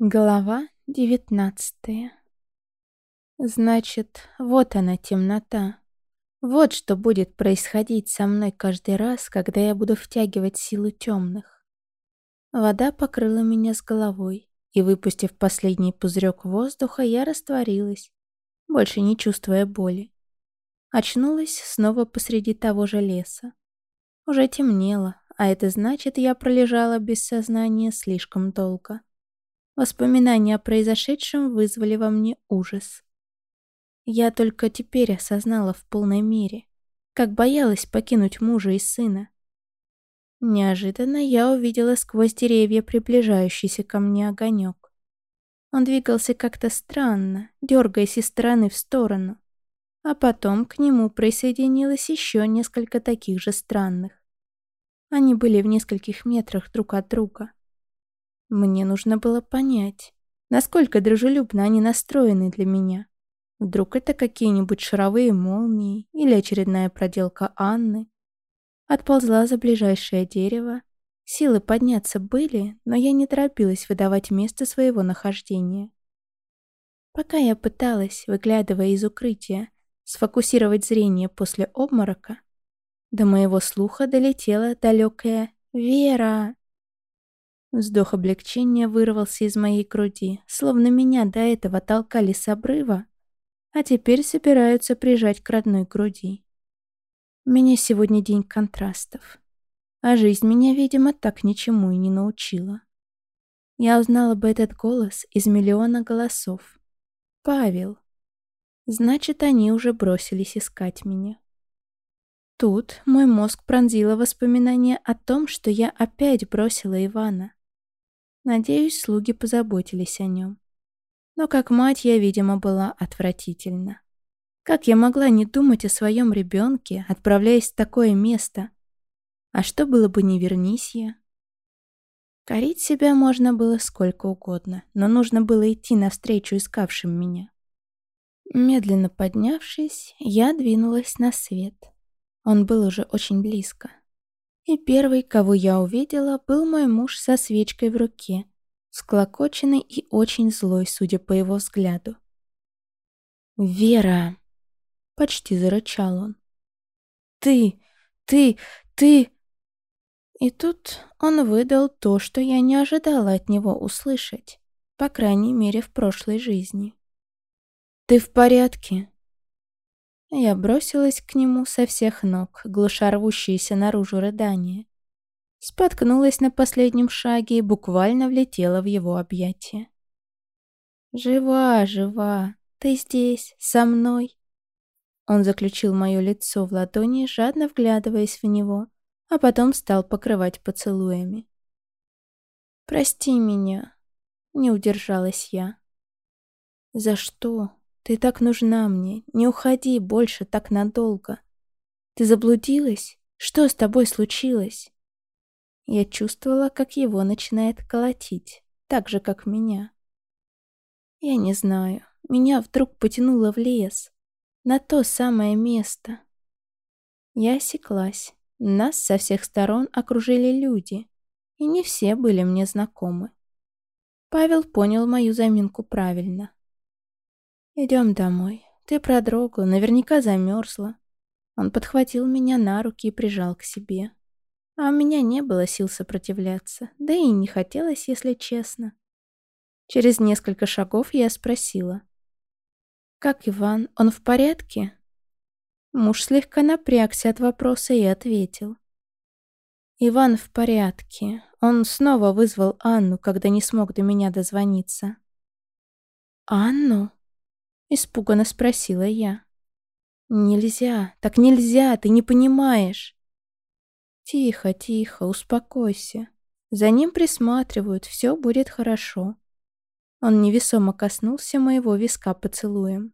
Глава девятнадцатая Значит, вот она темнота. Вот что будет происходить со мной каждый раз, когда я буду втягивать силу темных. Вода покрыла меня с головой, и, выпустив последний пузырек воздуха, я растворилась, больше не чувствуя боли. Очнулась снова посреди того же леса. Уже темнело, а это значит, я пролежала без сознания слишком долго. Воспоминания о произошедшем вызвали во мне ужас. Я только теперь осознала в полной мере, как боялась покинуть мужа и сына. Неожиданно я увидела сквозь деревья приближающийся ко мне огонек. Он двигался как-то странно, дергаясь из стороны в сторону. А потом к нему присоединилось еще несколько таких же странных. Они были в нескольких метрах друг от друга. Мне нужно было понять, насколько дружелюбно они настроены для меня. Вдруг это какие-нибудь шаровые молнии или очередная проделка Анны. Отползла за ближайшее дерево. Силы подняться были, но я не торопилась выдавать место своего нахождения. Пока я пыталась, выглядывая из укрытия, сфокусировать зрение после обморока, до моего слуха долетела далекая «Вера!». Вздох облегчения вырвался из моей груди, словно меня до этого толкали с обрыва, а теперь собираются прижать к родной груди. У меня сегодня день контрастов, а жизнь меня, видимо, так ничему и не научила. Я узнала бы этот голос из миллиона голосов. Павел. Значит, они уже бросились искать меня. Тут мой мозг пронзило воспоминание о том, что я опять бросила Ивана. Надеюсь, слуги позаботились о нем. Но как мать я, видимо, была отвратительна. Как я могла не думать о своем ребенке, отправляясь в такое место? А что было бы, не вернись я? Корить себя можно было сколько угодно, но нужно было идти навстречу искавшим меня. Медленно поднявшись, я двинулась на свет. Он был уже очень близко. И первый, кого я увидела, был мой муж со свечкой в руке, склокоченный и очень злой, судя по его взгляду. «Вера!» — почти зарычал он. «Ты! Ты! Ты!» И тут он выдал то, что я не ожидала от него услышать, по крайней мере, в прошлой жизни. «Ты в порядке?» Я бросилась к нему со всех ног, глуша рвущиеся наружу рыдания. Споткнулась на последнем шаге и буквально влетела в его объятия. «Жива, жива, ты здесь, со мной?» Он заключил мое лицо в ладони, жадно вглядываясь в него, а потом стал покрывать поцелуями. «Прости меня», — не удержалась я. «За что?» Ты так нужна мне. Не уходи больше так надолго. Ты заблудилась? Что с тобой случилось? Я чувствовала, как его начинает колотить, так же, как меня. Я не знаю. Меня вдруг потянуло в лес. На то самое место. Я осеклась. Нас со всех сторон окружили люди, и не все были мне знакомы. Павел понял мою заминку правильно. «Идем домой. Ты продрогла, наверняка замерзла». Он подхватил меня на руки и прижал к себе. А у меня не было сил сопротивляться, да и не хотелось, если честно. Через несколько шагов я спросила. «Как Иван? Он в порядке?» Муж слегка напрягся от вопроса и ответил. «Иван в порядке. Он снова вызвал Анну, когда не смог до меня дозвониться». «Анну?» Испуганно спросила я. «Нельзя, так нельзя, ты не понимаешь». «Тихо, тихо, успокойся. За ним присматривают, все будет хорошо». Он невесомо коснулся моего виска поцелуем.